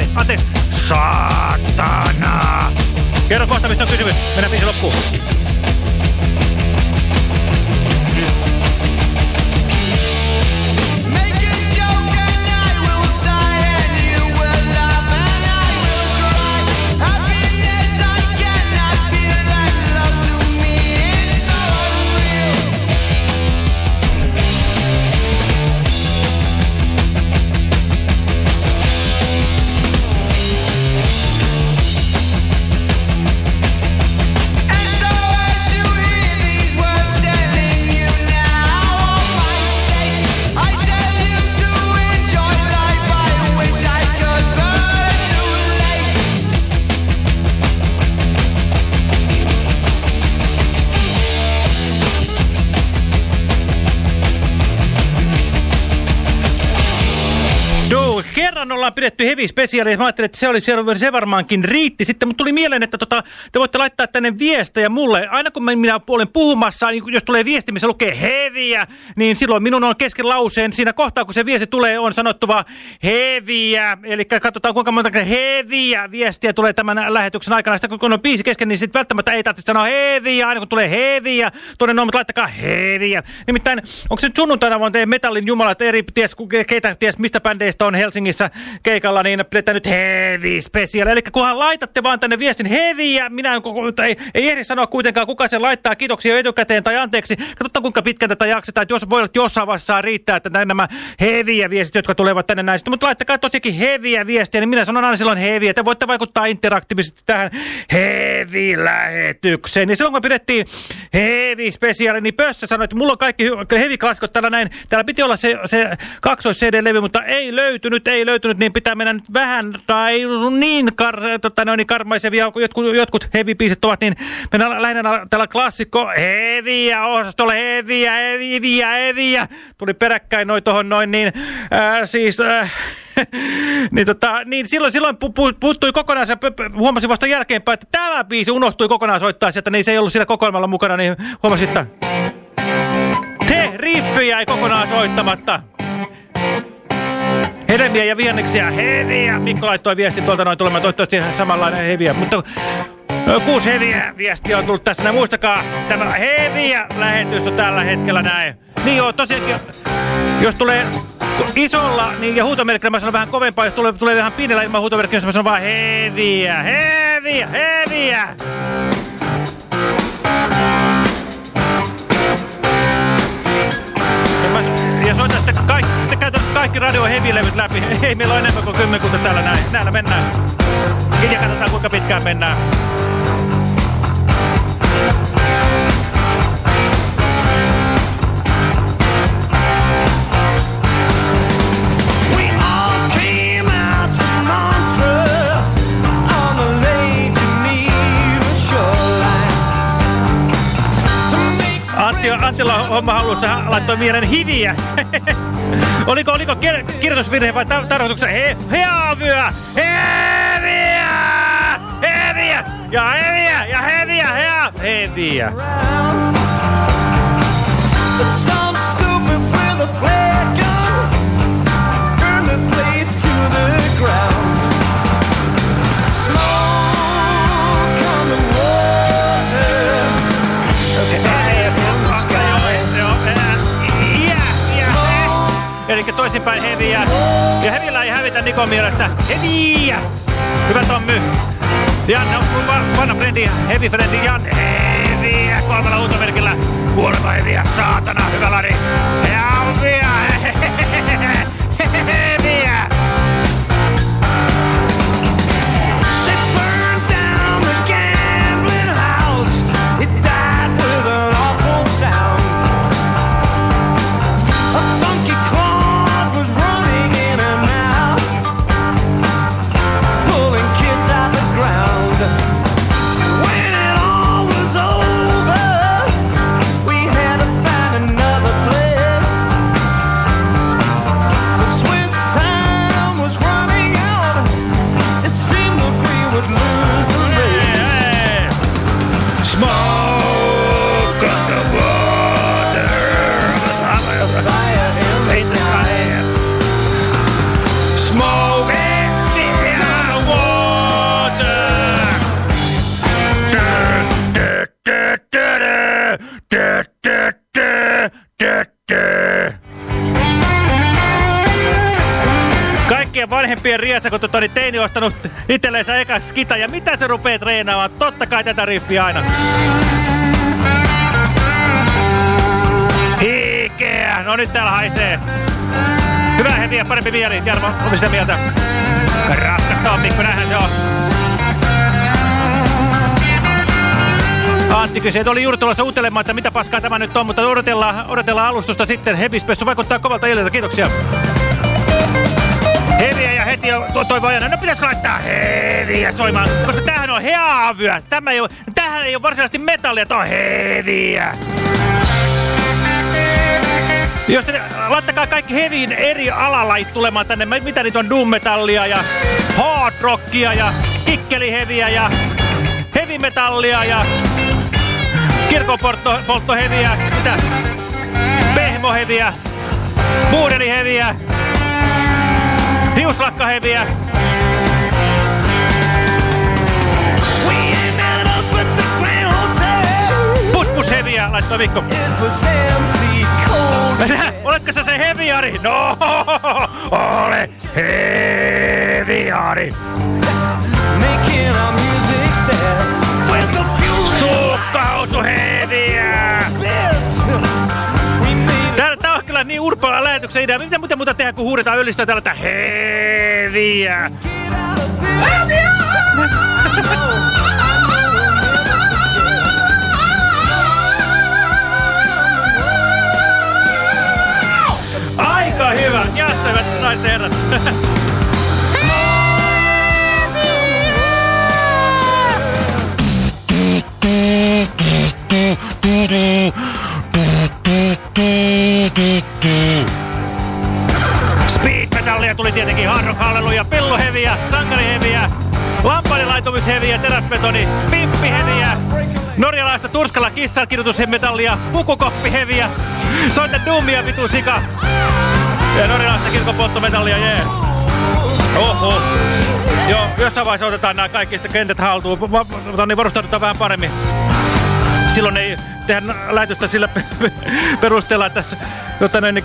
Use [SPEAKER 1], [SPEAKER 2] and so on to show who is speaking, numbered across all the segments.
[SPEAKER 1] Pörkele, anteeksi, saatana. Kerro kohta, mistä on kysymys. Mennään biisi loppuun. Ollaan pidetty heavy specialia, mä ajattelin, että se, oli, se varmaankin riitti sitten, mutta tuli mieleen, että tota, te voitte laittaa tänne viestejä mulle. Aina kun minä olen puhumassa, niin jos tulee viesti, missä lukee heviä, niin silloin minun on kesken lauseen. Siinä kohtaa, kun se viesti tulee, on sanottava heviä. Eli katsotaan, kuinka monta heviä viestiä tulee tämän lähetyksen aikana. Sitten kun on biisi kesken, niin sitten välttämättä ei tarvitse sanoa heviä, aina kun tulee heviä. Toinen on, mutta laittakaa heviä. Nimittäin, onko se nyt sunnuntaina, vaan teidän metallin jumalat eri, ties, keitä, ties mistä bändeistä on Helsingissä keikalla, niin pidetään nyt heavy special. Eli kunhan laitatte vaan tänne viestin heviä, minä en, ei, ei ehdi sanoa kuitenkaan, kuka sen laittaa kiitoksia etukäteen tai anteeksi. Katsotaan kuinka pitkän tätä jaksetaan, jos voi olla jossain vaiheessa riittää, että nämä heviä viestit, jotka tulevat tänne näistä. Mutta laittakaa tosiaankin heviä viestiä, niin minä sanon aina silloin heviä. Te voitte vaikuttaa interaktiivisesti tähän heavy-lähetykseen. Niin silloin kun pidettiin heavy special, niin Pössä sanoi, että mulla on kaikki heavy klassikot täällä näin. Täällä piti olla se, se kaksois-CD-levy, mutta ei löytynyt, ei löytynyt, niin pitää mennä nyt vähän, tai niin, kar, tota, no, niin karmaisevia, jotkut, jotkut heavy-biisit ovat, niin mennään lähinnä tällä klassikko, heviä, osastolla heviä, heviä, heviä, tuli peräkkäin noin tuohon noin, niin äh, siis... Äh, niin, tota, niin silloin, silloin pu, pu, puuttui kokonaan, se huomasin vasta jälkeenpäin, että tämä biisi unohtui kokonaan soittaa sieltä, niin se ei ollut siinä kokoelmalla mukana, niin huomasin, että he, riffi jäi kokonaan soittamatta. Hedelmiä ja vihanneksia, heviä. Mikko laittoi viestin tuolta noin tulemaan, toivottavasti samanlainen heviä. Mutta kuusi heviä viestiä on tullut tässä. Muistakaa, tämä heviä lähetys on tällä hetkellä näin. Niin joo, tosiaankin, jos tulee isolla niin, ja huutomerkillä mä sanon vähän kovempaa, jos tulee, tulee vähän pienellä ilman huutomerkillä, mä sanon vaan heviä, heviä, heviä. Ja kaikki, käytännössä kaikki radio hevilevyt läpi. Ei meillä ole enemmän kuin kymmenkunta täällä näin. Näillä mennään. Ja katsotaan kuinka pitkään mennään. Antti, Antilla homma halussa laittoi mielen hiviä. oliko oliko kirjoitusvirhe vai ta tarkoituksena? He, heavyä! Heviä! Heviä! Ja heviä! Ja heviä! Hea, heviä! Eli toisinpäin heviä. Ja hevillä ei hävitä Nikon mielestä. Heviä! Hyvä Tommy. Janne on vanha frendi, heavy frendi Jan. Heviä kolmella huutomerkillä. Kuoleva heviä, saatana, hyvä lari. Heviä! Riffien riesa, kun tota, niin teini ostanut itselleensä eka skita. Ja mitä se rupeaa treenaamaan? Totta kai tätä riffiä aina. Hikeä! No nyt täällä haisee. Hyvä heviä, parempi mieli. Jarmo, on sitä mieltä? Raskasta on, Mikko, se on. Antti kysyi, että oli juuri tulossa uutelemaan, että mitä paskaa tämä nyt on, mutta odotellaan, odotellaan alustusta sitten. Hevispessu vaikuttaa kovalta ililtä. Kiitoksia. Heviä ja heti to toivo ajana. No pitäisikö laittaa heviä soimaan, koska tämähän on heavyä. Tämä ei ole, tämähän ei ole varsinaisesti metallia, tämä on heviä. Jos te, laittakaa kaikki heviin eri alalait tulemaan tänne. Mitä niitä on? Doom metallia ja hard rockia ja kikkeliheviä ja heavy metallia ja kirkonpolttoheviä. Mitä? Pehmoheviä. Buudeliheviä. Hiuslakkaheviä. Puspusheviä, laittoi Mikko. Oletko sä se heviari? No, ole heviari. Suukkautu heviä. Tää on kyllä niin urpoilla lähetyksen idea. Mitä muuta muuta tehdä, kun huudetaan ylistää tällä heviä? Heviä! Aika hyvä. Jassa, hyvät naiset herrat. Speed rock halleluja, pilloheviä, sankariheviä, lampaanilaitumисheviä, teräsbetoni, pimppiheviä, norjalaista turskalla kissan kirjoitusmetallia, pukukoppiheviä, soita duumia vitu sika ja norjalaista kirkonpolttometallia, jee. Yeah. Oho. Joo, jossain vaiheessa otetaan nämä kaikki sitten kentät haltuun, niin varustaudutaan vähän paremmin silloin ei tehdä lähetystä sillä perusteella, että tässä jotta näin, niin,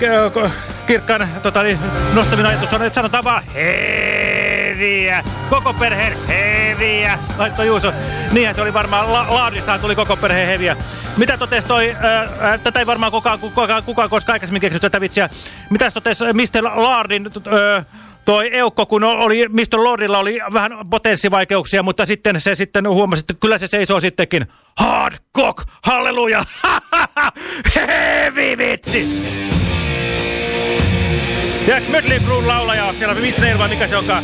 [SPEAKER 1] kirkkaan tota, niin, nostaminen ajatus on, että sanotaan vaan heviä, koko perheen heviä, laitto Juuso. Niinhän se oli varmaan, la laadistaan tuli koko perheen heviä. Mitä totesi toi, ää, tätä ei varmaan kukaan, kukaan, kukaan koska aikaisemmin keksinyt tätä vitsiä. Mitä totesi Mr. Laardin ää, toi Eukko, kun oli, Mr. Lordilla oli vähän potenssivaikeuksia, mutta sitten se sitten huomasi, että kyllä se seisoo sittenkin. Hard cock, halleluja, heavy vitsi. Tiedätkö Mötley Crue laulaja siellä, Mitchell vai mikä se onkaan,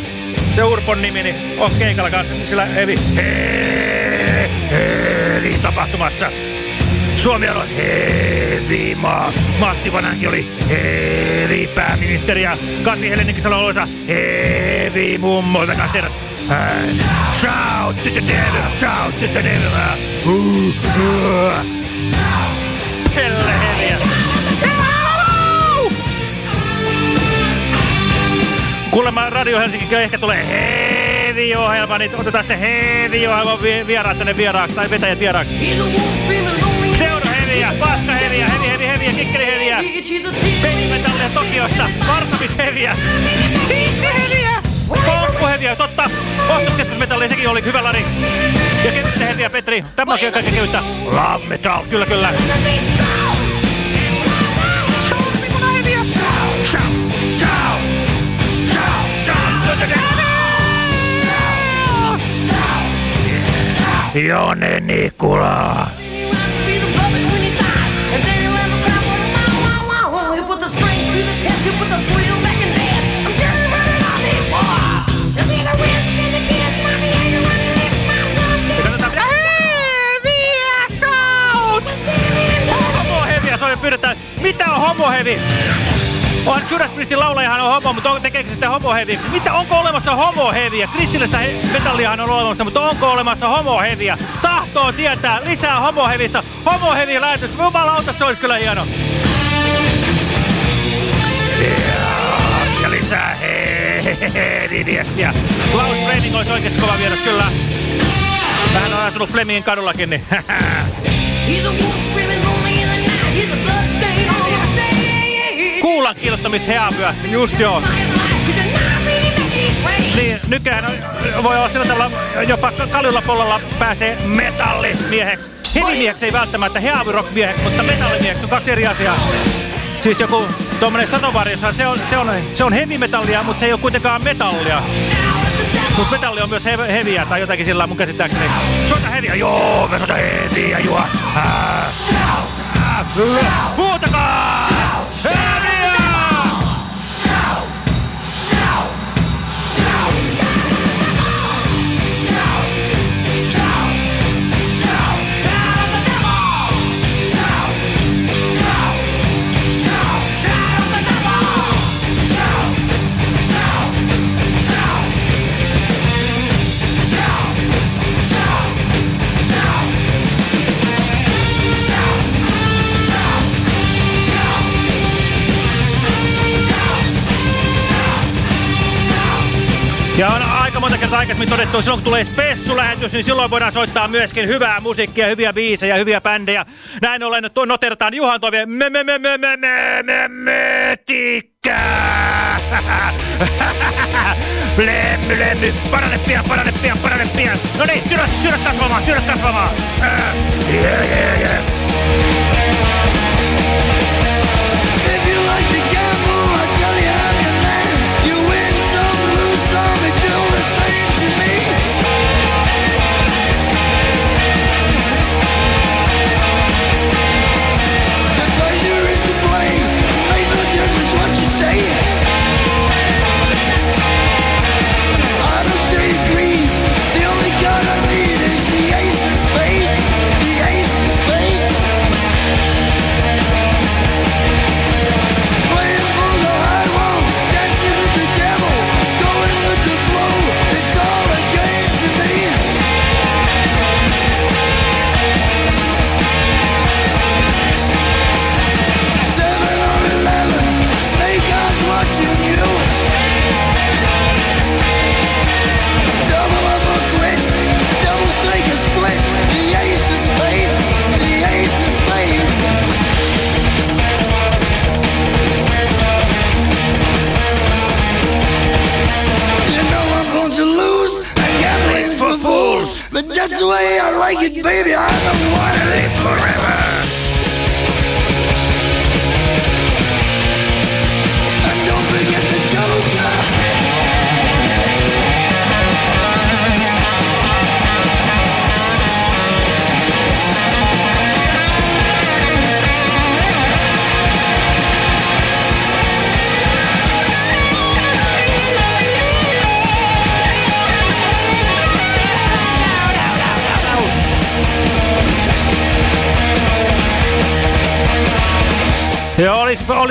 [SPEAKER 1] se Urpon nimi, niin on keikalla kanssa sillä heavy, heavy tapahtumassa. Suomi on hevi maa. Matti Vanankin oli hevi pääministeri ja Katri sanoi oloissa hevi mummo. Takas teidät. Shout to the devil, shout to the devil. Uh, uh. Helle heviä. Kuulemma Radio Helsinki ehkä tulee hevi-ohjelma, niin otetaan sitten hevi-ohjelman vi vieraat tänne vieraaksi, tai vetäjät vieraaksi. Seuraheviä, paskaheviä, hevi, hevi, heviä, kikkeliheviä, pelimetallia Tokiosta, Varsovishheviä, hiihtiheviä, pomppuheviä, totta, ostoskeskusmetallia, sekin oli hyvä lari. Ja kevyttä heviä, Petri, tämä onkin kaikki kevyttä. Love metal, kyllä kyllä. Jone Nikula. Pyydetään, mitä on homohevi? On Judas Priestin laulajahan on homo, mutta on, tekeekö sitä? Mitä, onko olemassa homoheviä? Kristillistä metalliahan on olemassa, mutta onko olemassa homoheviä? Tahtoo tietää lisää homohevistä. Homoheviä lähetys. Jumalauta, se olisi kyllä hieno. Lisää heviviestiä. Klaus Fleming olisi oikeasti kova vieras, kyllä. Vähän on asunut Flemingin kadullakin, niin Kuulan kilottamishäävyä, just joo. nykyään voi olla sillä tavalla, jopa kaljulla pollolla pääsee metallimieheksi. Hevimieheksi ei välttämättä heavy rock mieheksi, mutta metallimieheksi on kaksi eri asiaa. Siis joku tuommoinen Satovarjossa, se on, se on, se on heavy metallia, mutta se ei ole kuitenkaan metallia. Mutta metalli on myös he heviä tai jotakin sillä mun käsittääkseni. Soita heviä, joo, me soita heviä, juo. Huutakaa! Ja on aika monta kertaa aikaisemmin todettu, että silloin kun tulee spessulähetys, niin silloin voidaan soittaa myöskin hyvää musiikkia, hyviä biisejä, hyviä bändejä. Näin ollen noterataan Juhan toiveen me me me me me me me me tikkää. Blemmy, lemmy, parane pian, parane pian, parane pian. No niin, sydät, sydät kasvamaan, sydät kasvamaan. Yeah, yeah, yeah.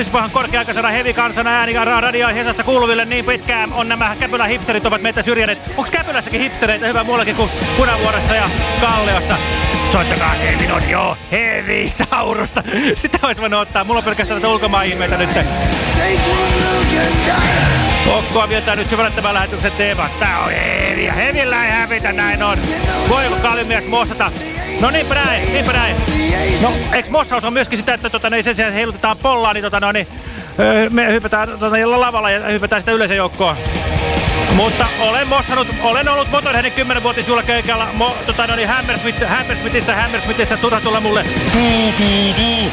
[SPEAKER 1] Olis, olispahan korkea-aikaisena hevikansana ääni radio Hesassa kuuluville niin pitkään on nämä Käpylän hipsterit ovat meitä syrjänneet. Onks Käpylässäkin hipstereitä hyvä muullakin kuin Punavuorossa ja Kalliossa? Soittakaa se minun joo, hevisaurusta. Sitä olisi voinut ottaa. Mulla on pelkästään näitä ulkomaan ihmeitä nyt. Kokkoa vietää nyt syvällettävän lähetyksen teema. Tää on heviä. Hevillä ei hävitä, näin on. Voiko kallimies mossata? No niinpä näin, niinpä näin. No, eikö mossaus on myöskin sitä, että tota, niin sen sijaan heilutetaan pollaa, niin, tota, no, niin me hypätään tota, niin lavalla ja hypätään sitä yleisön joukkoon. Mutta olen mossannut, olen ollut Motorheadin 10-vuotisjuhlakeikalla mo, tota, no, niin Hammersmith, Hammersmithissä, Hammersmithissä turha tulla mulle. Du, du, du.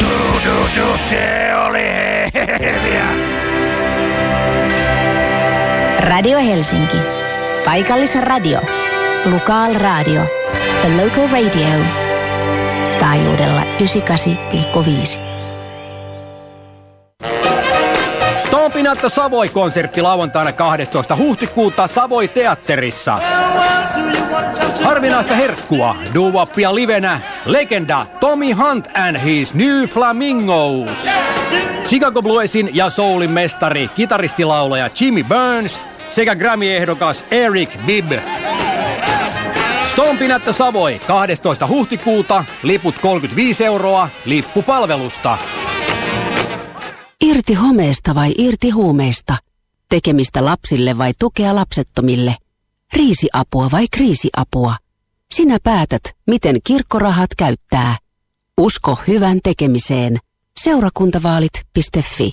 [SPEAKER 1] Du, du, du, se oli heviä.
[SPEAKER 2] Radio Helsinki. Paikallisradio. Lokal radio. The local radio. Taajuudella 98,5.
[SPEAKER 3] Stompinatta Savoi-konsertti lauantaina 12. huhtikuuta Savoi-teatterissa. Harvinaista herkkua, duwappia livenä, legenda Tommy Hunt and his New Flamingos. Chicago Bluesin ja soulin mestari, kitaristilaulaja Jimmy Burns sekä Grammy-ehdokas Eric Bibb. Stompinatta Savoi 12. huhtikuuta, liput 35 euroa, lippupalvelusta.
[SPEAKER 4] Irti homeesta vai irti huumeista? Tekemistä lapsille vai tukea lapsettomille? Riisiapua vai kriisiapua? Sinä päätät, miten kirkkorahat käyttää. Usko hyvän tekemiseen. Seurakuntavaalit.fi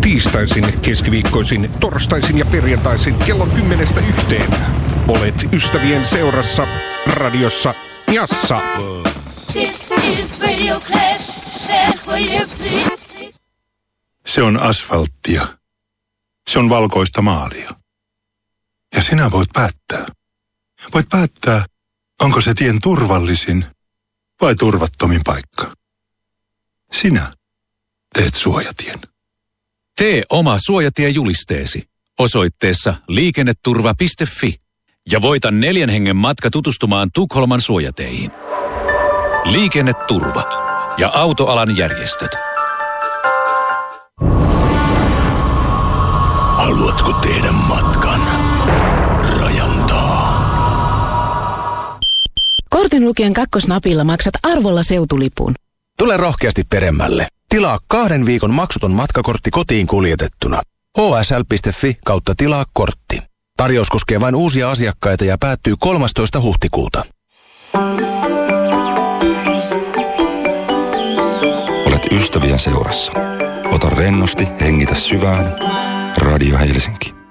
[SPEAKER 5] Tiistaisin, keskiviikkoisin, torstaisin ja perjantaisin kello kymmenestä yhteen. Olet ystävien seurassa, radiossa Jassa.
[SPEAKER 6] This is Radio Clash. Radio Flix.
[SPEAKER 7] Se on asfalttia. Se on valkoista maalia. Ja sinä voit päättää. Voit päättää, onko se tien turvallisin vai turvattomin paikka. Sinä teet suojatien.
[SPEAKER 8] Tee oma suojatiejulisteesi osoitteessa liikenneturva.fi ja voita neljän hengen matka tutustumaan Tukholman suojateihin. Liikenneturva ja autoalan järjestöt.
[SPEAKER 9] Haluatko tehdä matkan? Rajantaa.
[SPEAKER 10] Kortin lukijan kakkosnapilla maksat arvolla seutulipun.
[SPEAKER 11] Tule rohkeasti peremmälle. Tilaa kahden viikon maksuton matkakortti kotiin kuljetettuna. hsl.fi kautta tilaa kortti. Tarjous koskee vain uusia asiakkaita ja päättyy 13. huhtikuuta.
[SPEAKER 12] Olet ystävien seurassa. Ota rennosti, hengitä syvään. Radio Helsinki.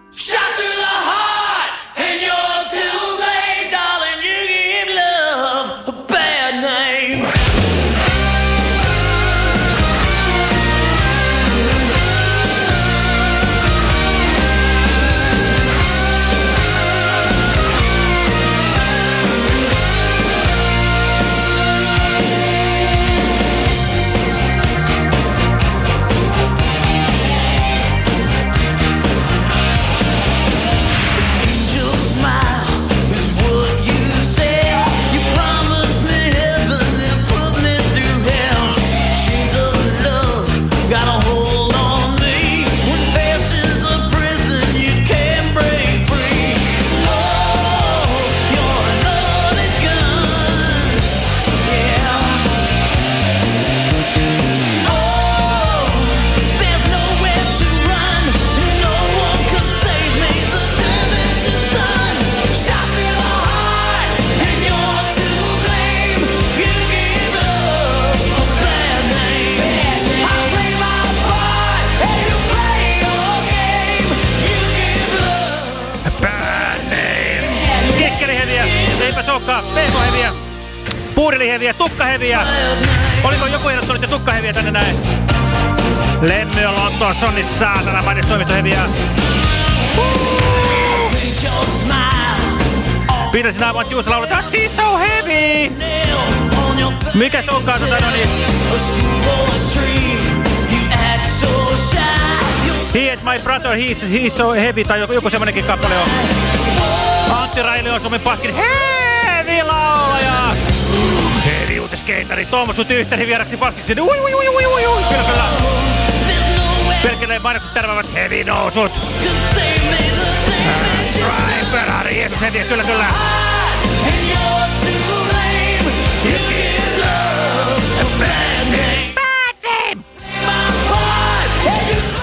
[SPEAKER 1] Puuriliheviä, tukkaheviä. Oliko joku ehdottanut jo tukkaheviä tänne näin? Lemmy on Lontoossa on niin saatana mainis toimistoheviä. Piirsin aivan Juusa lauletaan, she's so heavy. Mikä se onkaan tota no niin? He and my brother, he's, he's so heavy, tai joku, joku semmonenkin kappale on. Antti Raili on Suomen paskin heavy laulaja. Uutiskeitari, Tuomas sut ysteri vieraksi paskiksi. Ui, ui, ui, ui, ui, ui, kyllä, kyllä. Pelkille mainokset tärvävät heavy nousut. Right, Ferrari, Jeesus heavy, kyllä, kyllä.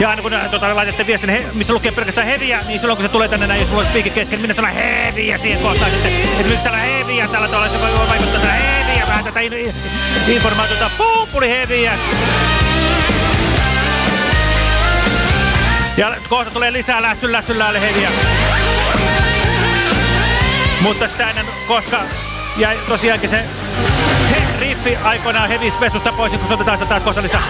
[SPEAKER 1] Ja aina kun äh, tota, laitatte viestin, missä lukee pelkästään heviä, niin silloin kun se tulee tänne näin, jos mulla olisi piikin kesken, minä sanon heviä siihen kohtaan sitten. Esimerkiksi tällä heviä, tällä tuolla se voi vaikuttaa tällä heviä, vähän tätä in, in, informaatiota, pumpuli heviä. Ja kohta tulee lisää lässyn lässyn heviä. Mutta sitä ennen, koska jäi tosiaankin se riffi aikoinaan heavy spessusta pois, kun se otetaan sitä taas kohta lisää.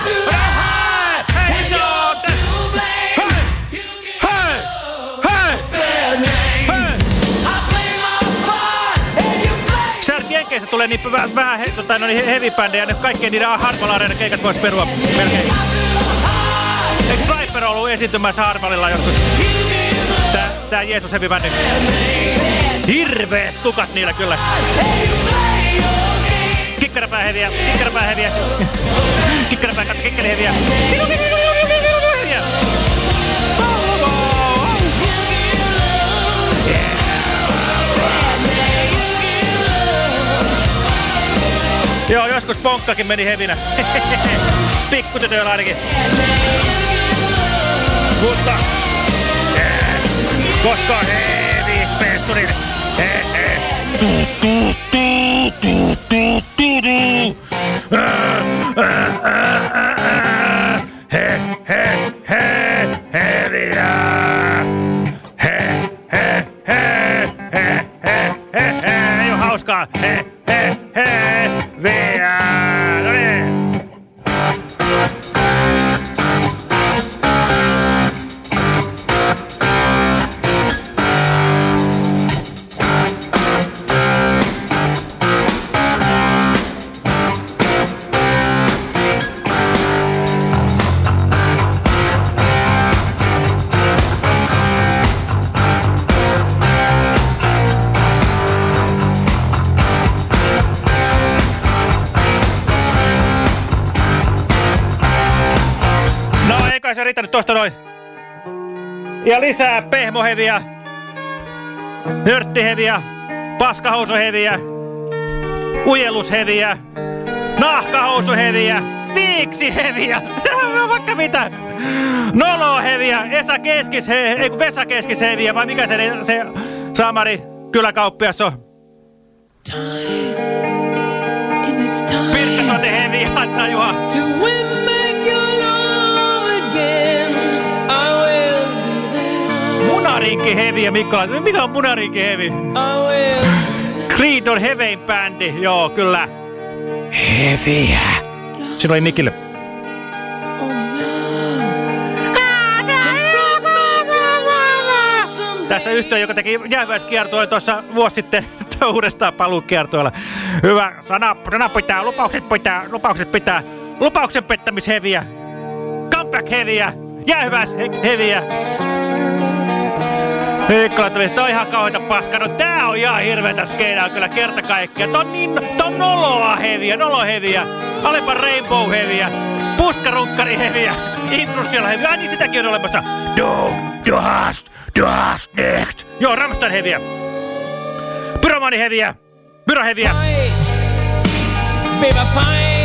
[SPEAKER 1] Tulee niin vähän, he, tota, no niin heavy-bändejä, ne kaikkien niiden harmalareiden keikat vois perua melkein. Eikö Sniper ollut esiintymässä Harvalilla joskus? Tää, tää Jeesus heavy bändi. Hirveet tukat niillä kyllä. Kikkarapää heviä, kikkarapää heviä. Joo, joskus ponkkakin meni hevinä. Pikkutytöillä ainakin. Mutta... Eh, koska hevi spessurin... Eh, eh. He, kai se riittänyt tosta noin. Ja lisää pehmoheviä, nörttiheviä, paskahousuheviä, ujellusheviä, nahkahousuheviä, viiksiheviä, vaikka mitä. Noloheviä, Esa Keskis, he, ei kun Vesa Keskisheviä, vai mikä se, se Samari kyläkauppias on? Pirkka heviä, Anna Juha.
[SPEAKER 13] To win there.
[SPEAKER 1] Munarinki heviä, Mika. Mikä on Munarinki hevi?
[SPEAKER 13] I will.
[SPEAKER 1] Creed on hevein bändi, joo, kyllä. Heviä. Siinä oli Mikille. Tässä yhtiö, joka teki jääväiskiertoa tuossa vuosi sitten uudestaan paluukiertoilla. Hyvä sana, sana pitää, lupaukset pitää, lupaukset pitää. Lupauksen pettämisheviä. Comeback heviä. Jäähyväis he, heviä. Heikkalattavista, tää on ihan kauheita paskaa. No tää on ihan hirveetä skeinaa kyllä kerta kaikkiaan. Tää on niin, tää on noloa heviä, nolo heviä. Alepa Rainbow heviä. Puskarunkkari heviä. Intrusiolla heviä. Ai niin sitäkin on olemassa. Du, du hast, du hast nicht. Joo, Ramstein heviä. Pyromani heviä. Pyro heviä.
[SPEAKER 13] Baby, fight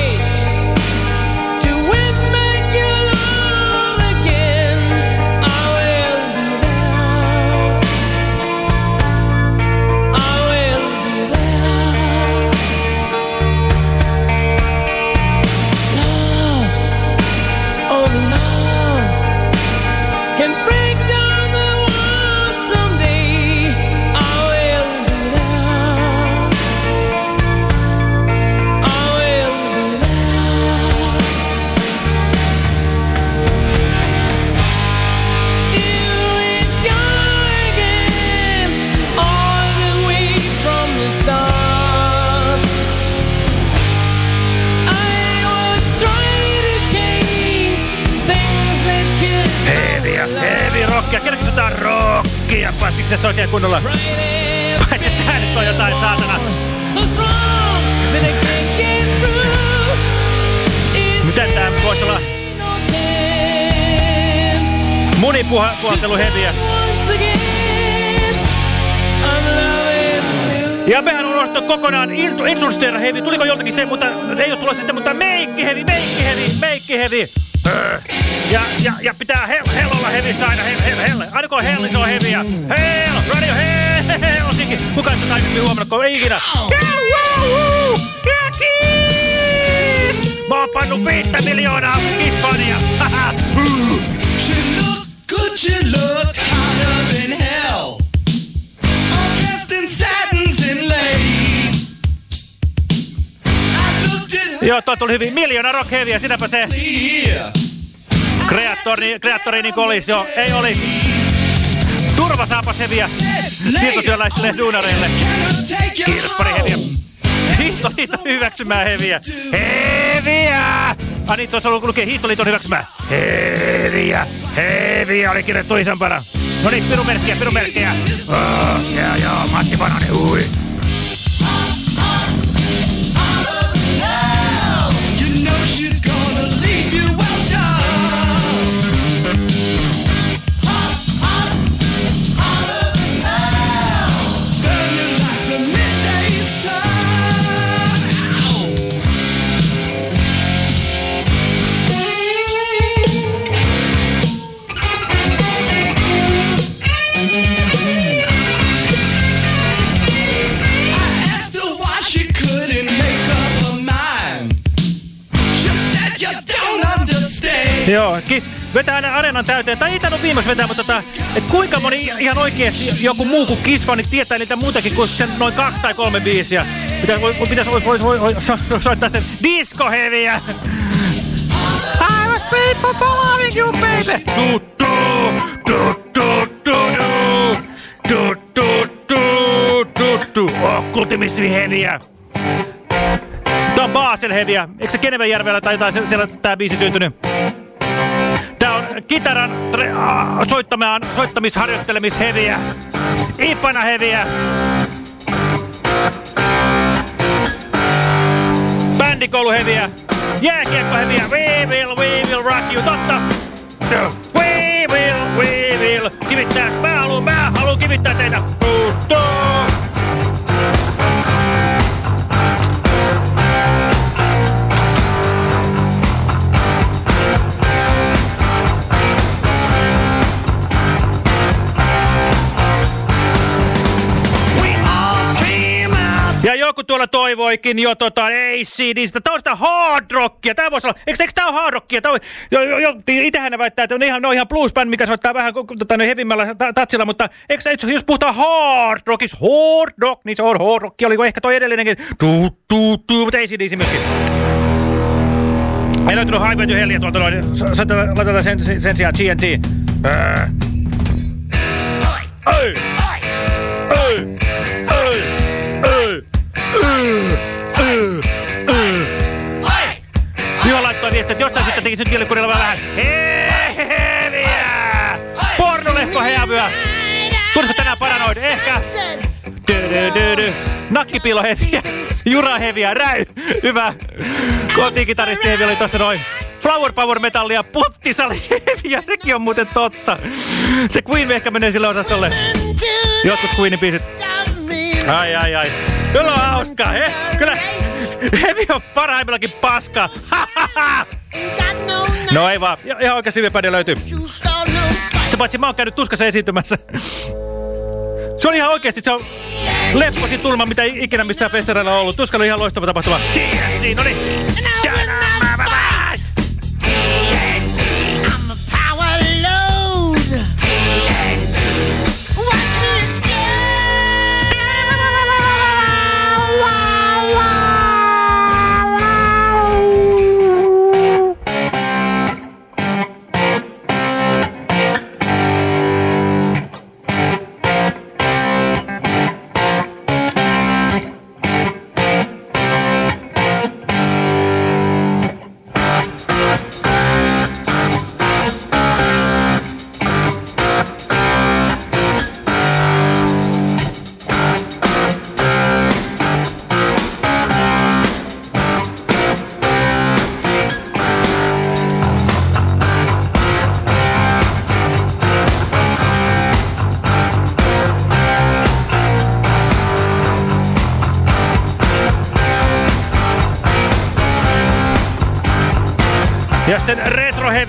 [SPEAKER 1] kunnolla? Paitsi tää nyt on jotain saatana. Miten tää voisi olla? Munipuhaltelu heviä. Ja mehän on unohtanut kokonaan Insurster hevi. Tuliko joltakin se, mutta ei ole tulossa sitten, mutta meikki hevi, meikki hevi, meikki hevi. Ja, ja, ja pitää hell, hell olla hevissä aina, hell, hell, hell. Aina kun on hell, niin se on heviä. Hell, radio hell, helsinki. Kuka ei tätä aikaisemmin huomannut, kun ei ikinä. Ja, wow, ja kiss! Mä oon pannut viittä miljoonaa. Uh.
[SPEAKER 13] She looked good, she looked hotter than hell. All dressed in satins and lace. I looked at her
[SPEAKER 1] Joo, toi tuli hyvin. Miljoona rock heviä, sinäpä se.
[SPEAKER 13] here.
[SPEAKER 1] Kreattori, kreattori niin olisi jo, ei olisi. Turva saapas heviä siirtotyöläisille duunareille. Kiitos pari heviä. Hiihtoliiton hyväksymään heviä. Heviä! Ah niin, tuossa lukee Hiihtoliiton hyväksymään. Heviä! Heviä oli kirjattu isompana. No niin, pirumerkkiä, pirumerkkiä. Oh, joo, joo, Matti Vanhanen, hui. Joo, Kiss vetää aina areenan täyteen. Tai ei tainnut viimeksi vetää, mutta tota, et kuinka moni ihan oikeasti joku muu kuin Kiss-fani tietää niitä muutakin kuin sen noin kaksi tai kolme biisiä. Pitäis, voi, pitäis vois, vois, vois, vois, so, soittaa sen disco-heviä. I was made for following you, baby. Tu, tu, tu, tu, tu, tu, tu, tu, tu, tu. Oh, kultimismi heviä. Tää on Basel heviä. Eikö se Kenevenjärvellä tai jotain siellä, tää biisi tyyntynyt? Kitaran äh, soittamaan, soittamisharjoittelemisheviä. Ipana heviä. Bändikouluheviä. Jääkiekkoheviä. We will, we will rock you. Totta. We will, we will. Kivittää. Mä haluun, mä haluun kivittää teitä. Toivoikin jo tota ACDstä. Tää on sitä hard rockia. Tää voisi olla, eikö, eikö tää on hard rockia? On, jo, jo, jo, itähän ne väittää, että on ihan, ne on ihan blues band, mikä soittaa vähän tota, hevimmällä tatsilla, mutta eikö, jos puhutaan hard rockis, hard rock, niin se on hard rock. Oliko ehkä toi edellinenkin, tu, tu, tu, mutta ACDC myöskin. Ei löytynyt Highway to Hellia tuolta noin. Laitetaan sen, sen, sen sijaan GNT. Ää. Ei! Ei! Ei! Juha laittoi viestiä, että jostain sitten tekisi nyt mielikunnilla vähän heviä! Pornoleffa heavyä! Tulisiko tänään paranoid? Ehkä! Nakkipiilo heviä, Jura heviä, räy, hyvä. Kotikitaristi heviä oli tossa noin. Flower Power metallia, puttisali heviä, sekin on muuten totta. Se Queen ehkä menee sille osastolle. Jotkut Queenin biisit. Ai ai ai. Kyllä on hauskaa, he? Kyllä hevi on parhaimmillakin paskaa. No ei vaan, ja, ihan oikeasti hyviä löytyy. Se paitsi mä oon käynyt tuskassa esiintymässä. Se on ihan oikeasti, se on lepposin tulma, mitä ikinä missään festareilla on ollut. Tuskalla on ihan loistava tapahtuma. TNT, no niin.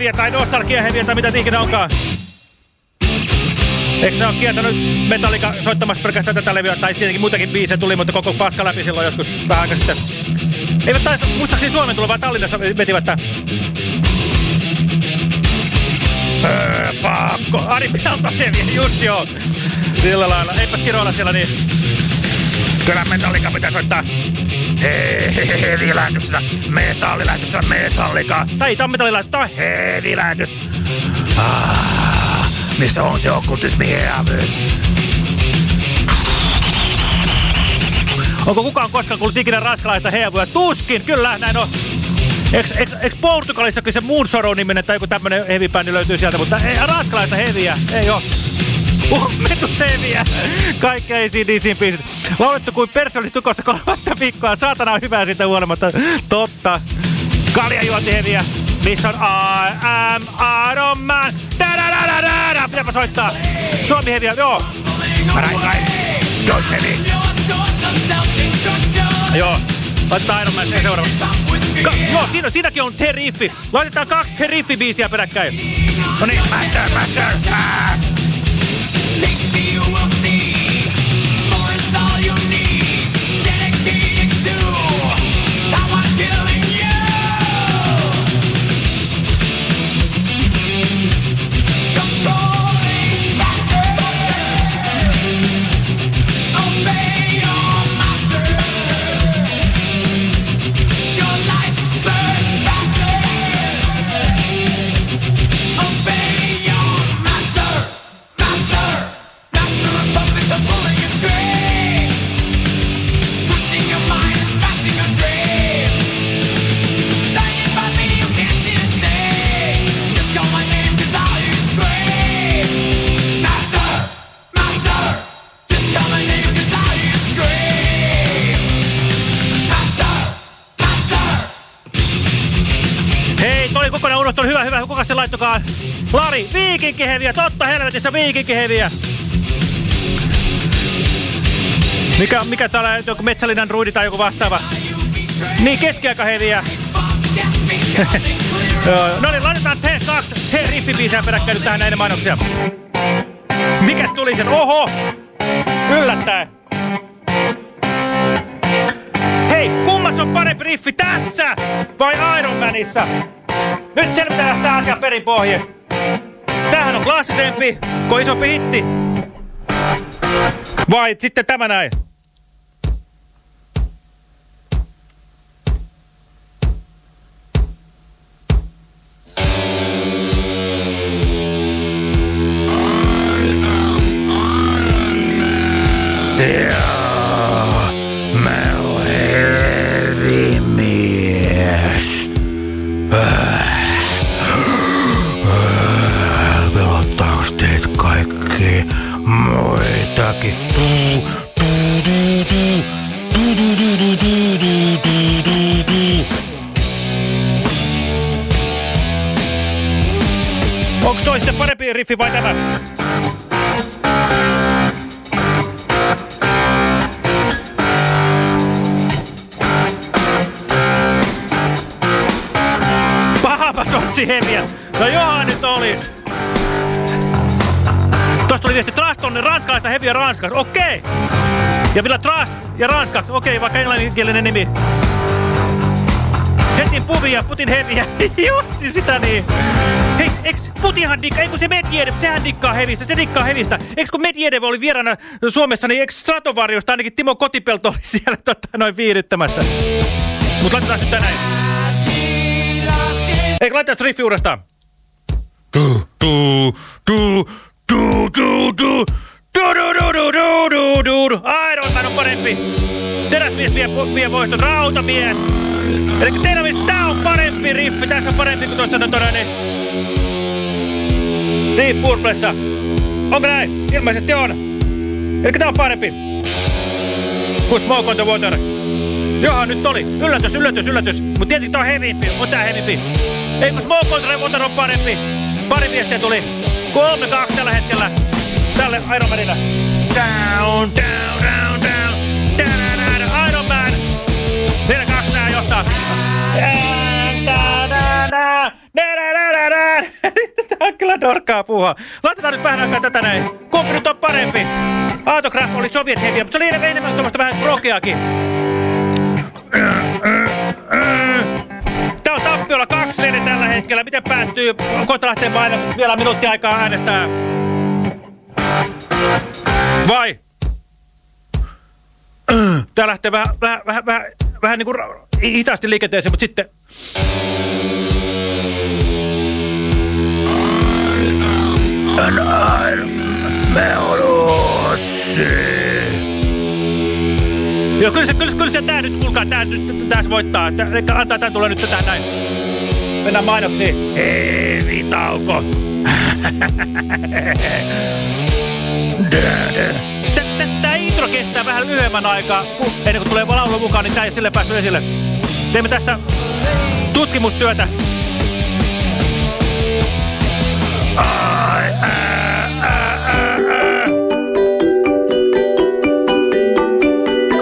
[SPEAKER 1] Retroheviä tai nostalgiaheviä tai mitä ikinä onkaan. Eikö ne ole kieltänyt Metallica soittamassa pelkästään tätä levyä, tai tietenkin muitakin biisejä tuli, mutta koko paska läpi silloin joskus vähän aika sitten. Eivät taisi, muistaakseni Suomen tulla, vaan Tallinnassa vetivät tämän. Öö, pakko. Ari Peltoseviä, just joo. Sillä lailla. Eipäs kiroilla siellä niin. Kyllä Metallica pitää soittaa. Heavy-lähetyksessä. Metallilähetyksessä Metallica. Tai ei tää on metallilähetys, tää on heavy-lähetys. Ah, missä on se okkultismi heavyys? Onko kukaan koskaan kuullut ikinä raskalaista heavyä? Tuskin, kyllä, näin on. Eikö, eikö, eikö Portugalissakin se Moonsorrow-niminen tai joku tämmönen heavy-bändi löytyy sieltä, mutta ei, raskalaista heviä, ei oo. Metus heviä. Kaikki ACDCin biisit. Laulettu kuin perse olisi tukossa kolmatta viikkoa. Saatana on hyvää siitä huolimatta. Totta. Kalja juonti heviä. Missä on I am Iron Man. Pitääpä soittaa. Suomi heviä, joo. Right. Joyce hevi. Joo. Laitetaan Iron Man seuraava. Ka joo, siinä, siinäkin on teriffi. Laitetaan kaksi teriffi-biisiä peräkkäin. No niin, master, master, ah. Se laittokaa? Lari, viikinkiheviä. Totta helvetissä viikinkiheviä. Mikä, mikä täällä joku metsälinän ruidi tai joku vastaava? Niin, keskiaikaheviä. No niin, laitetaan te kaksi te riffibiisää peräkkäin tähän näiden mainoksia. Mikäs tuli sen? Oho! Yllättäen. Hei, kummas on parempi riffi tässä vai Iron Manissa? Nyt selvitään sitä asiaa perin pohje. Tämähän on klassisempi kuin isompi hitti. Vai sitten tämä näin?
[SPEAKER 13] Muitakin? Tuu.
[SPEAKER 1] Onks toi sitten parempi riffi vai tämä? Pahapa sotsi heviä. No johan nyt olis. Tuli viesti Trust on ranskalaista heviä ranskaksi. Okei. Ja vielä Trust ja ranskaksi. Okei, vaikka englanninkielinen nimi. Hetin puvia, Putin heviä. Jussi sitä niin. Hei, eiks Putinhan dikkaa, ei kun se Medvedev, sehän dikkaa hevistä, se dikkaa hevistä. Eiks kun Medvedev oli vieraana Suomessa, niin eiks Stratovarjosta ainakin Timo Kotipelto oli siellä tota, noin viihdyttämässä. Mut laitetaan nyt tänään. Eikö laitetaan riffi uudestaan? Tu, tu, tu, tu, tu, tu. Du, du, du, du, du, du, du, du. Iron Man on parempi. Teräsmies vie, vie voiston. Rautamies. Eli teidän mielestä tää on parempi riffi. Tässä on parempi kuin tuossa todella niin. Deep Purplessa. Onko näin? Ilmeisesti on. Eli tää on parempi. Kuin Smoke on the Water. Johan nyt oli. Yllätys, yllätys, yllätys. Mutta tietenkin tää on hevimpi. On tää hevimpi. Ei kun Smoke on the Water on parempi. Pari viestiä tuli. Kolme kaksi tällä hetkellä. Tälle Iron Manille. Down, down, down, down. Down, down, down. Iron Man. Neljä kaksi nää johtaa. Tää on kyllä dorkkaa puhua. Laitetaan nyt vähän aikaa tätä näin. Kumpi nyt on parempi? Autograph oli Soviet heviä, mutta se oli enemmän, tuommoista vähän rokeakin. Tää on tappiolla kaksi hetkellä. Miten päättyy? Kohta lähtee mainokset vielä minuutti aikaa äänestää. Vai? Tää lähtee vähän, vähän, vähän, vähän, vähän niin kuin hitaasti liikenteeseen, mutta sitten...
[SPEAKER 13] An Iron Man.
[SPEAKER 1] Joo, kyllä se, kyllä, kyllä se tää nyt, kuulkaa, tää nyt tässä voittaa. Tää, antaa tän tulla nyt tätä näin. Mennään mainoksiin. Hei, vitauko. Tää intro kestää vähän lyhyemmän aikaa, ennen kuin tulee laulu mukaan, niin tää ei sille päässyt esille. Teemme tästä tutkimustyötä. Ai, ää,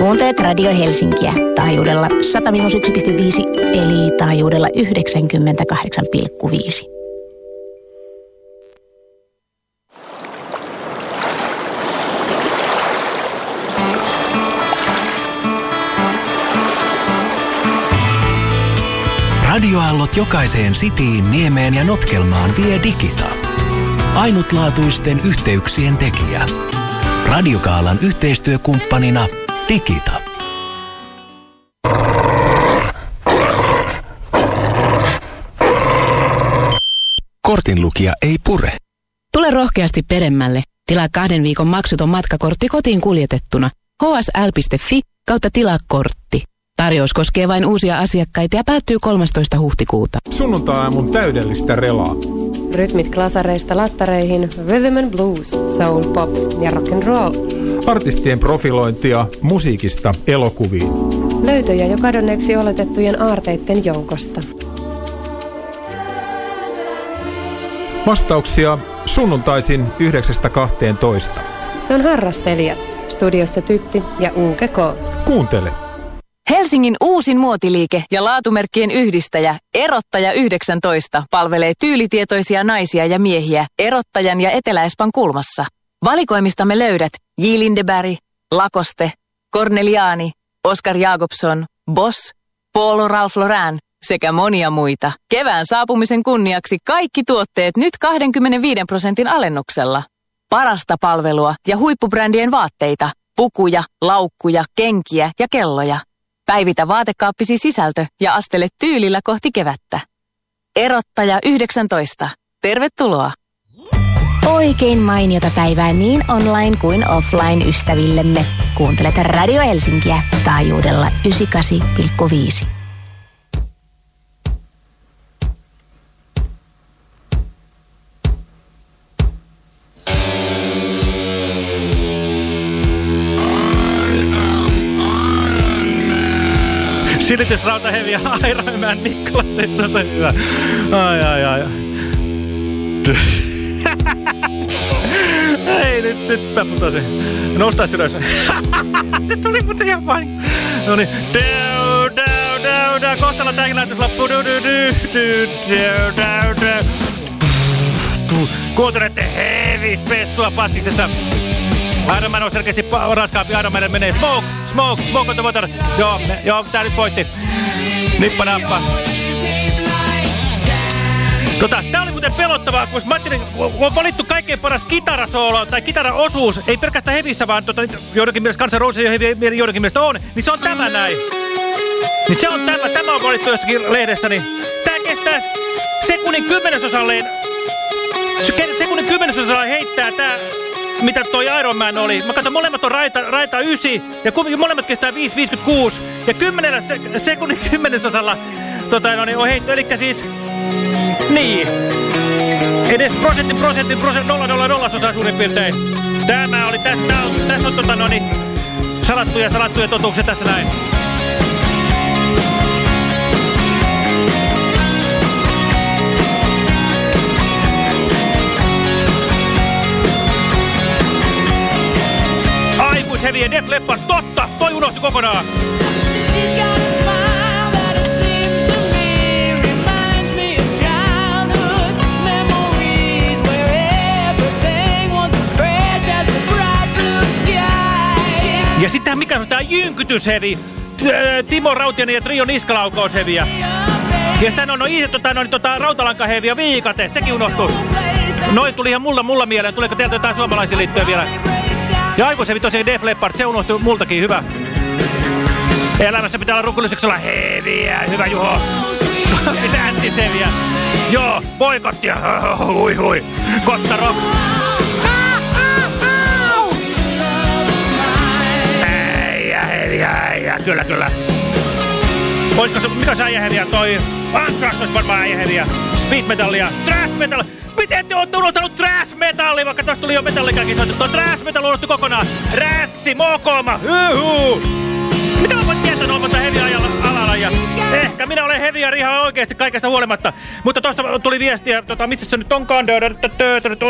[SPEAKER 2] Kuuntelet Radio Helsinkiä taajuudella 101,5 eli taajuudella 98,5.
[SPEAKER 14] Radioaallot jokaiseen sitiin, niemeen ja notkelmaan vie Digita. Ainutlaatuisten yhteyksien tekijä. Radiokaalan yhteistyökumppanina Digita.
[SPEAKER 11] Kortinlukija ei pure.
[SPEAKER 10] Tule rohkeasti peremmälle. Tilaa kahden viikon maksuton matkakortti kotiin kuljetettuna. hsl.fi kautta tilaa kortti. Tarjous koskee vain uusia asiakkaita ja päättyy 13. huhtikuuta.
[SPEAKER 15] Sunnuntai mun täydellistä relaa.
[SPEAKER 16] Rytmit klasareista lattareihin, rhythm and blues, soul, pops ja rock and roll.
[SPEAKER 15] Artistien profilointia musiikista elokuviin.
[SPEAKER 16] Löytöjä jo kadonneeksi oletettujen aarteiden joukosta.
[SPEAKER 15] Vastauksia sunnuntaisin 9.12.
[SPEAKER 16] Se on Harrastelijat. Studiossa Tytti ja UGK.
[SPEAKER 15] Kuuntele.
[SPEAKER 10] Helsingin uusin muotiliike ja laatumerkkien yhdistäjä Erottaja 19 palvelee tyylitietoisia naisia ja miehiä Erottajan ja Etelä-Espan kulmassa. Valikoimistamme löydät J. Lindeberg, Lacoste, Corneliani, Oscar Jacobson, Boss, Polo Ralph Lauren sekä monia muita. Kevään saapumisen kunniaksi kaikki tuotteet nyt 25 prosentin alennuksella. Parasta palvelua ja huippubrändien vaatteita, pukuja, laukkuja, kenkiä ja kelloja. Päivitä vaatekaappisi sisältö ja astele tyylillä kohti kevättä. Erottaja 19. Tervetuloa!
[SPEAKER 2] Oikein mainiota päivää niin online kuin offline ystävillemme. Kuuntelet Radio Helsinkiä taajuudella 98,5.
[SPEAKER 1] Silitysrauta hevi ja Iron Man Niklas, tosi hyvä. Ai, ai, ai. Ei, nyt, nyt mä putosin. Noustais ylös. Se tuli muuten ihan vain. No niin. Dau, dau, dau, dau. Kohtalo tääkin lähetys loppu. Du, du, du, du, dau, dau, dau. Kuuntelette heavy spessua paskiksessa. Iron Man on selkeästi raskaampi. Iron Man menee smoke, smoke, smoke on the water. Joo, joo, tää nyt voitti. Nippa nappa. Tota, tää oli muuten pelottavaa, kun kun on valittu kaikkein paras kitarasoolo tai kitaraosuus, ei pelkästään hevissä, vaan tota, joidenkin mielestä Guns N' Roses joidenkin mielestä on, niin se on tämä näin. Niin se on tämä, tämä on valittu jossakin lehdessä, niin tää kestää sekunnin kymmenesosalleen, se- sekunnin kymmenesosalla heittää tää, mitä toi Iron Man oli. Mä katson, molemmat on raita, raita 9 ja kum- molemmat kestää 5,56 ja kymmenellä se, sekunnin kymmenesosalla tota, no, niin, on heitto, eli siis niin. Edes prosentin, prosentin, prosentin, nolla, nolla, nollasosa suurin piirtein. Tämä oli, tässä, tää on, tässä on tota, no niin, salattuja, salattuja totuuksia tässä näin. Aikuishevien Def Leppard, totta, toi unohti kokonaan. Ja sitten mikä on tää jynkytyshevi? Timo Rautianen ja Trio Niskalaukousheviä. Ja sitten on no, itse tota, no, tota, rautalankahevi ja viikate, sekin unohtui. Noin tuli ihan mulla, mulla mieleen, tuleeko teiltä jotain suomalaisia liittyä vielä? Ja aikuisevi tosiaan Def Leppard, se unohtui multakin, hyvä. Elämässä pitää olla rukulliseksi olla heviä, hyvä Juho. Mitä? Joo, boikottia, hui hui. Kottaro. Äijä, heviä, äijä, kyllä, kyllä. Olisiko se, mikä se äijäheviä toi? Anthrax olisi varmaan äijäheviä. Speed metallia, trash metal. Miten te olette unohtanut trash metalli, vaikka tosta tuli jo metallikakin soitettu. Tuo trash metal unohtu kokonaan. Rässi, mokoma, hyhuu. Mitä mä voin tietää noin heviä alalla ehkä minä olen heviä ihan oikeasti kaikesta huolimatta. Mutta tuosta tuli viestiä, tota, missä se nyt onkaan,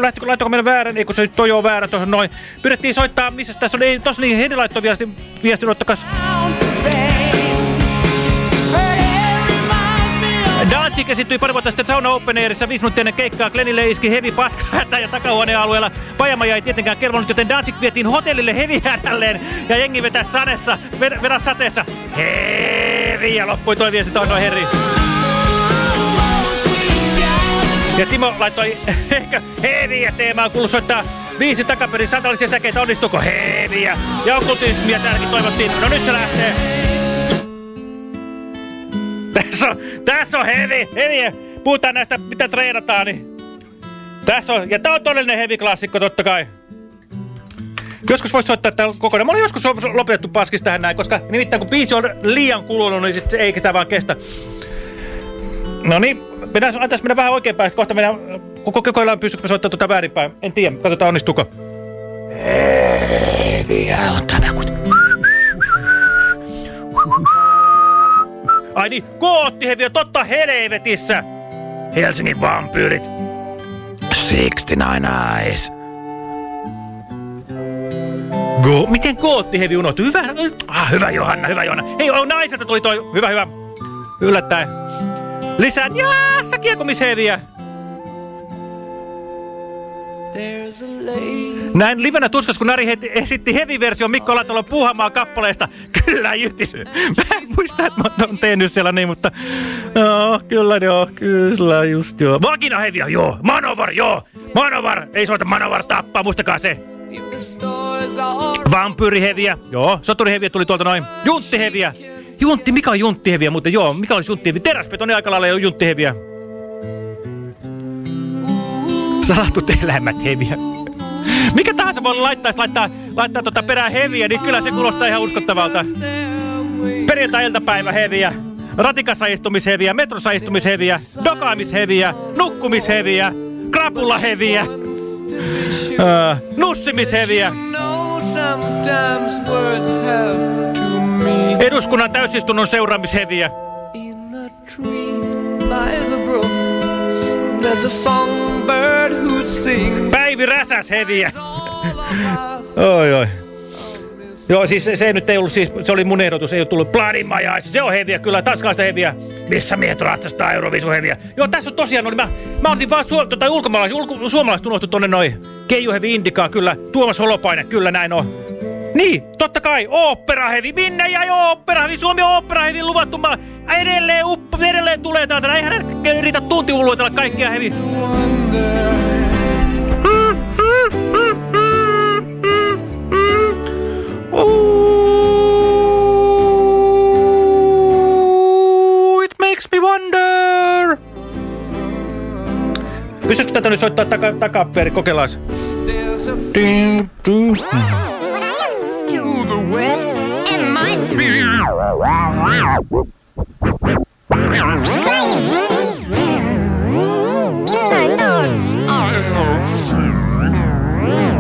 [SPEAKER 1] lähtikö, laittako meillä väärän, ei kun se nyt toi on väärä tuohon noin. Pyydettiin soittaa, missä tässä oli, tuossa oli Hedi laittoi viesti, viesti ottakas. Danzig esittyi pari vuotta sitten Sauna Open Airissa viisi minuuttia ennen keikkaa. Glenille iski hevi paskahätä ja takahuonealueella. Pajamaja ei tietenkään kelvannut, joten Danzig vietiin hotellille hevihädälleen ja jengi vetäisi sadessa, ver verran sateessa. Hevi! Ja loppui toi viesti toinen herri. Ja Timo laittoi ehkä heviä teemaan, kuuluu soittaa viisi takaperin satallisia säkeitä, onnistuuko heviä? Ja okkultismia täälläkin toivottiin. No nyt se lähtee. Tässä on, tässä on hevi, heviä. Puhutaan näistä, mitä treenataan, niin tässä on. Ja tää on todellinen heavy-klassikko totta kai. Joskus voisi soittaa täällä kokonaan. Mä olin joskus lopetettu paskis tähän näin, koska nimittäin kun biisi on liian kulunut, niin sit se ei sitä vaan kestä. No niin, mennään, antais mennä vähän oikeinpäin, kohta mennään, koko kokoillaan pystyykö soittaa tuota väärinpäin. En tiedä, katsotaan onnistuuko. Heviä on tämä kun... Ai niin, koottiheviä, totta helvetissä! Helsingin vampyyrit. 69 Eyes. Go. Miten Gootti Heavy unohtui? Hyvä, ah, hyvä Johanna, hyvä Johanna. Hei, oh, naiselta tuli toi. Hyvä, hyvä. Yllättäen. Lisää jaassa kiekomisheviä. Näin livenä tuskas, kun Nari heti, esitti heavy-version Mikko Alatalon Puuhamaa kappaleesta. Kyllä, jyhtis. Mä en muista, että mä oon tehnyt siellä niin, mutta... Joo, kyllä joo, kyllä just joo. Vagina heviä, joo. Manovar, joo. Manovar. Ei soita Manovar tappaa, muistakaa se. Vampyyriheviä. Joo, soturiheviä tuli tuolta noin. Junttiheviä. Juntti, mikä on junttiheviä muuten? Joo, mikä olisi junttiheviä? Teräspetoni aika lailla jo junttiheviä. Salatut elämät heviä. Mikä tahansa voi laittaa, laittaa, laittaa tota perään heviä, niin kyllä se kuulostaa ihan uskottavalta. Perjantai-iltapäivä heviä. Ratikassa istumisheviä, metrossa istumisheviä, dokaamisheviä, nukkumisheviä, krapulaheviä, äh, nussimisheviä. Eduskunnan täysistunnon seuraamisheviä.
[SPEAKER 13] There's a songbird who sings.
[SPEAKER 1] Päivi Räsäs heviä. oi oi. Joo, siis se, se nyt ei ollut siis, se oli mun ehdotus, ei ole tullut Pladimaja, se on heviä kyllä, tanskalaista heviä. Missä miehet ratsastaa Eurovisu heviä? Joo, tässä on tosiaan, oli, mä, mä otin vaan su, tota, ulkomaalaiset, ulko, suomalaiset unohtu tonne noin. Keijo hevi Indikaa, kyllä, Tuomas Holopainen, kyllä näin on. Niin, totta kai, oopperahevi, minne jäi oopperahevi, Suomi on oopperahevi luvattu, mä edelleen, uppo, edelleen tulee täältä, eihän ne riitä tunti luetella kaikkia hevi. Ooh, it makes me wonder. Pystyisikö tätä nyt soittaa taka, takaperin? Kokeillaan. Ding, ding.
[SPEAKER 13] To the west and my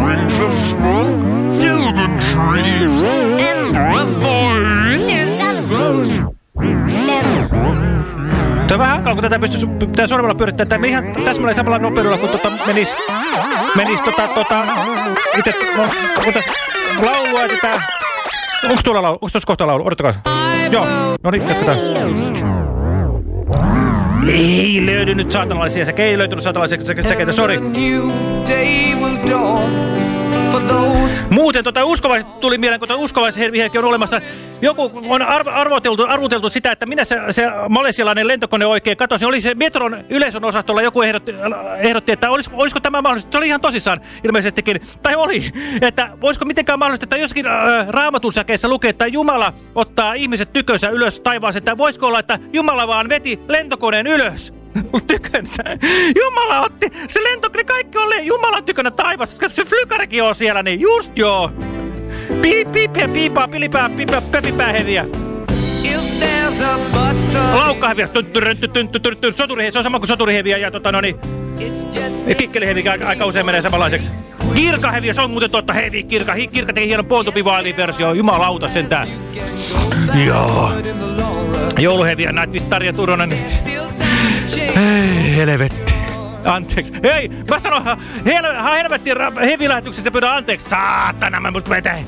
[SPEAKER 13] Rings of smoke through the trees, and
[SPEAKER 1] Tämä on vähän hankala, kun tätä pystyisi, pitää sormella pyörittää, että me ihan täsmälleen samalla nopeudella, kun tota menis, menis tota, tota, itse, no, mutta laulua etsitään. Onko tuolla laulu? Onko tuossa kohta laulu? Odottakaa. Joo, no niin, jatketaan. Ei löydy nyt saatanalaisia säkeitä, ei löytynyt saatanalaisia säkeitä, sori. Muuten tota uskovaiset tuli mieleen, kun uskovaisherviäkin on olemassa. Joku on arv arvoteltu, arvoteltu sitä, että minä se, se malesialainen lentokone oikein katosi. Oli se metron yleisön osastolla joku ehdotti, ehdotti että olisiko, olisiko tämä mahdollista. Se oli ihan tosissaan ilmeisestikin. Tai oli, että voisiko mitenkään mahdollista, että jossakin äh, raamatun säkeessä lukee, että Jumala ottaa ihmiset tykönsä ylös taivaaseen. Että voisiko olla, että Jumala vaan veti lentokoneen ylös tykönsä. Jumala otti, se lentokone kaikki oli Jumalan tykönä taivassa, koska se flykarikin on siellä, niin just joo. Piip, piip, piipaa, pilipää, piipää, pepipää heviä.
[SPEAKER 13] if there's a bus on
[SPEAKER 1] Laukkaheviä, soturiheviä, se on sama kuin soturiheviä ja tota no niin. Kikkeliheviä aika, aika usein menee samanlaiseksi. Kirkaheviä, se on muuten totta, hevi, kirka, hi, kirka teki hienon Pontupivaali-versio, jumalauta sentään. Joo. Jouluheviä, Nightwish, Tarja Turunen. Helvetti. Anteeksi. Hei, mä sanon, hel helvetti, hevilähetyksessä pyydän anteeksi. Saatana, mä mut meitä,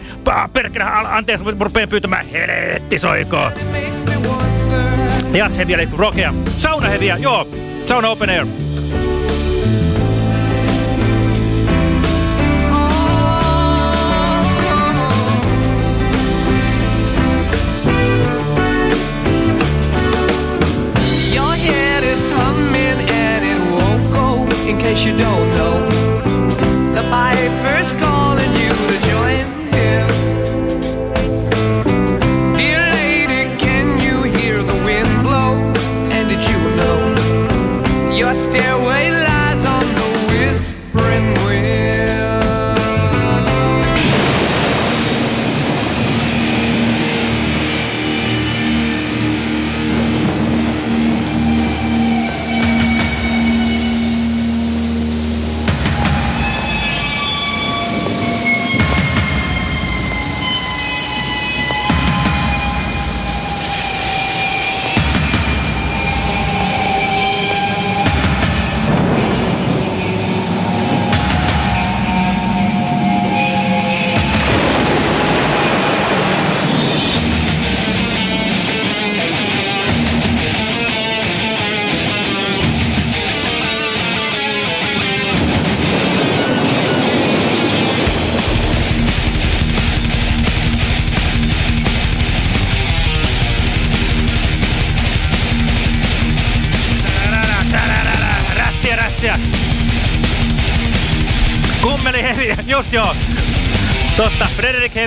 [SPEAKER 1] perkele, anteeksi, mä rupean pyytämään helvetti soikoon. Jats heviä, rokea. Sauna heviä, joo. Sauna open air.
[SPEAKER 13] You don't know,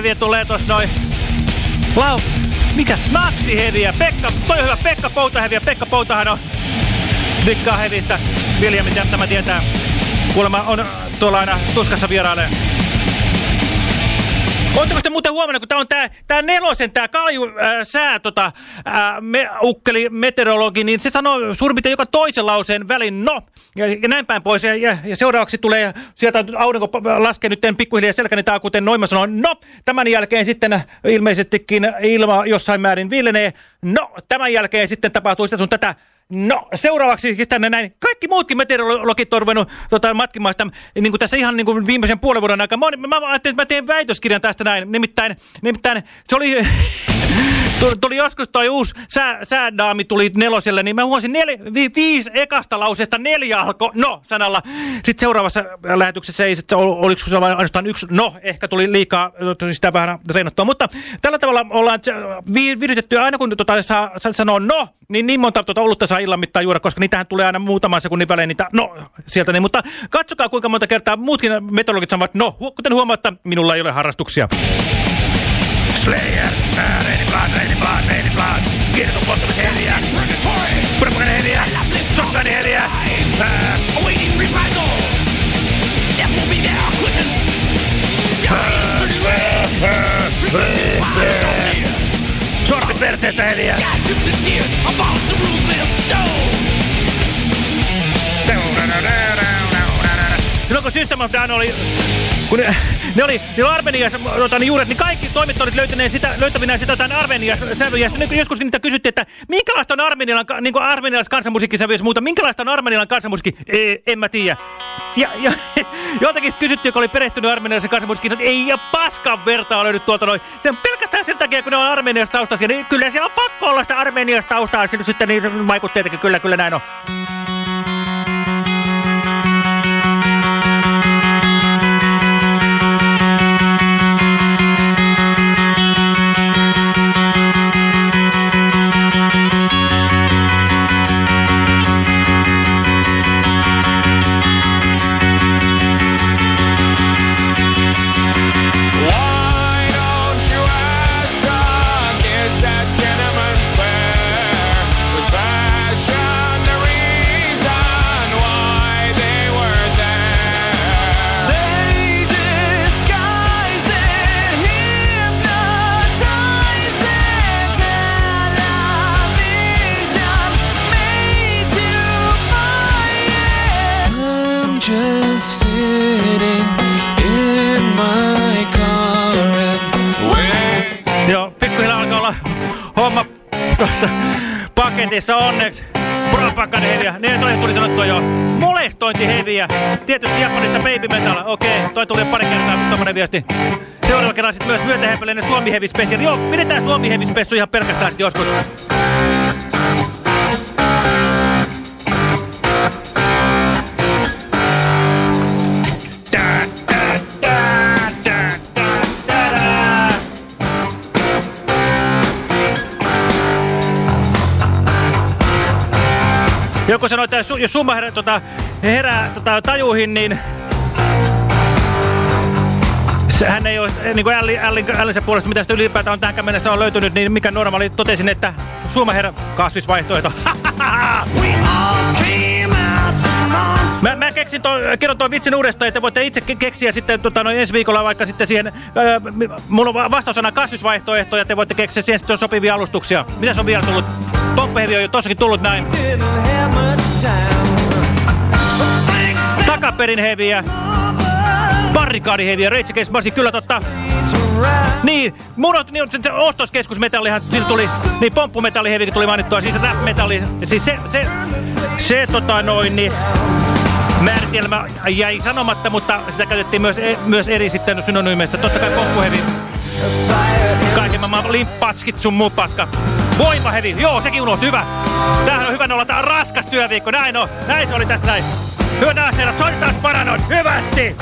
[SPEAKER 1] Heviä tulee tossa noin. Lau, mikä? Natsi Heviä, Pekka, toi hyvä, Pekka Pouta Heviä, Pekka Poutahan on Dikkaa Hevistä, Viljamit tämä tietää. Kuulemma on tuolla aina tuskassa vierailee. Oletteko te muuten huomannut, kun tää on tää, tää nelosen, tää kalju äh, sää, tota, äh, me, ukkeli meteorologi, niin se sanoo suurin joka toisen lauseen välin no, ja, ja näin päin pois. Ja, ja, ja seuraavaksi tulee, sieltä aurinko laskee nyt pikkuhiljaa selkäni taa, kuten Noima sanoo, no, tämän jälkeen sitten ilmeisestikin ilma jossain määrin villenee, no, tämän jälkeen sitten tapahtuu sitä sun tätä, No, seuraavaksi siis tänne näin. Kaikki muutkin meteorologit on ruvennut tota, matkimaan sitä, niin kuin tässä ihan niin kuin viimeisen puolen vuoden aikana. Mä, mä, mä ajattelin, että mä teen väitöskirjan tästä näin. Nimittäin, nimittäin se oli... Tuli, joskus toi uusi sää, säädaami tuli neloselle, niin mä huomasin nel, vi, viisi ekasta lauseesta neljä alko no sanalla. Sitten seuraavassa lähetyksessä ei sitten, ol, oliko se vain ainoastaan yksi no, ehkä tuli liikaa sitä vähän reinottua. Mutta tällä tavalla ollaan vi, viritetty aina kun tota, saa, sanoa no, niin niin monta tuota olutta saa illan mittaan juoda, koska niitähän tulee aina muutaman sekunnin välein niitä no sieltä. Niin, mutta katsokaa kuinka monta kertaa muutkin meteorologit sanovat no, kuten huomaatte, minulla ei ole harrastuksia. Slayer. Uh, Lady Blood, Lady Blood, Lady Blood. Get in the fucking area. Put him in an area.
[SPEAKER 17] Suck on the area.
[SPEAKER 1] Uh, awaiting revival. Death will be there. Quizzes. Sort of better this area. Guys, tears. Abolish the rules made of stone. Silloin kun System of Down oli kun ne, ne oli, ne oli Armeniassa niin juuret, niin kaikki toimittajat löytäneet sitä, löytävinä sitä jotain Armeniassa niin joskus niitä kysyttiin, että minkälaista on Armenialan, niin kuin Armenialais kansanmusiikkisävyjä ja muuta, minkälaista on Armenialan kansanmusiikki? Ee, en mä tiedä. Ja, ja joltakin kysyttiin, joka oli perehtynyt armenialaisen kansanmusiikkiin, että ei ja paskan vertaa löydy tuolta noin. Se on pelkästään sen takia, kun ne on Armeniasta taustaisia, niin kyllä siellä on pakko olla sitä Armeniasta taustaa. Sitten niin vaikutti tietenkin, kyllä, kyllä näin on. Viesti. Seuraava kerran sitten myös myötähempeleinen Suomi Heavy Special. Joo, pidetään Suomi Heavy Special ihan pelkästään sitten joskus. Joku sanoi, että jos Schumacher tota, herää tota, tajuihin, niin se, hän ei ole, niin kuin Ällin, Ällin, Ällisen puolesta, mitä sitä ylipäätään on tähän mennessä on löytynyt, niin mikä normaali, totesin, että Schumacher kasvisvaihtoehto. Mä, mä keksin to, kerron tuon vitsin uudestaan, että voitte itse ke keksiä sitten tota, noin ensi viikolla vaikka sitten siihen, öö, mulla on vastausana kasvisvaihtoehto ja te voitte keksiä siihen sitten sopivia alustuksia. Mitäs on vielä tullut? Toppehevi on jo tossakin tullut näin. Takaperin heviä. Barrikaadiheviä, Against Machine, kyllä totta. Niin, mun on, niin, se, se ostoskeskusmetallihan siinä tuli, niin pomppumetallihevikin tuli mainittua, siis rap-metalli, siis se, se, se tota noin, niin määritelmä jäi sanomatta, mutta sitä käytettiin myös, e, myös eri sitten synonyymeissa. Totta kai pomppuhevi, kaiken maailman limppatskit sun muu paska. Voimahevi, joo sekin unohtu, hyvä. Tämähän on hyvä olla, tää raskas työviikko, näin on, näin se oli tässä näin. Hyvä nähdä, soitetaan Paranon, hyvästi!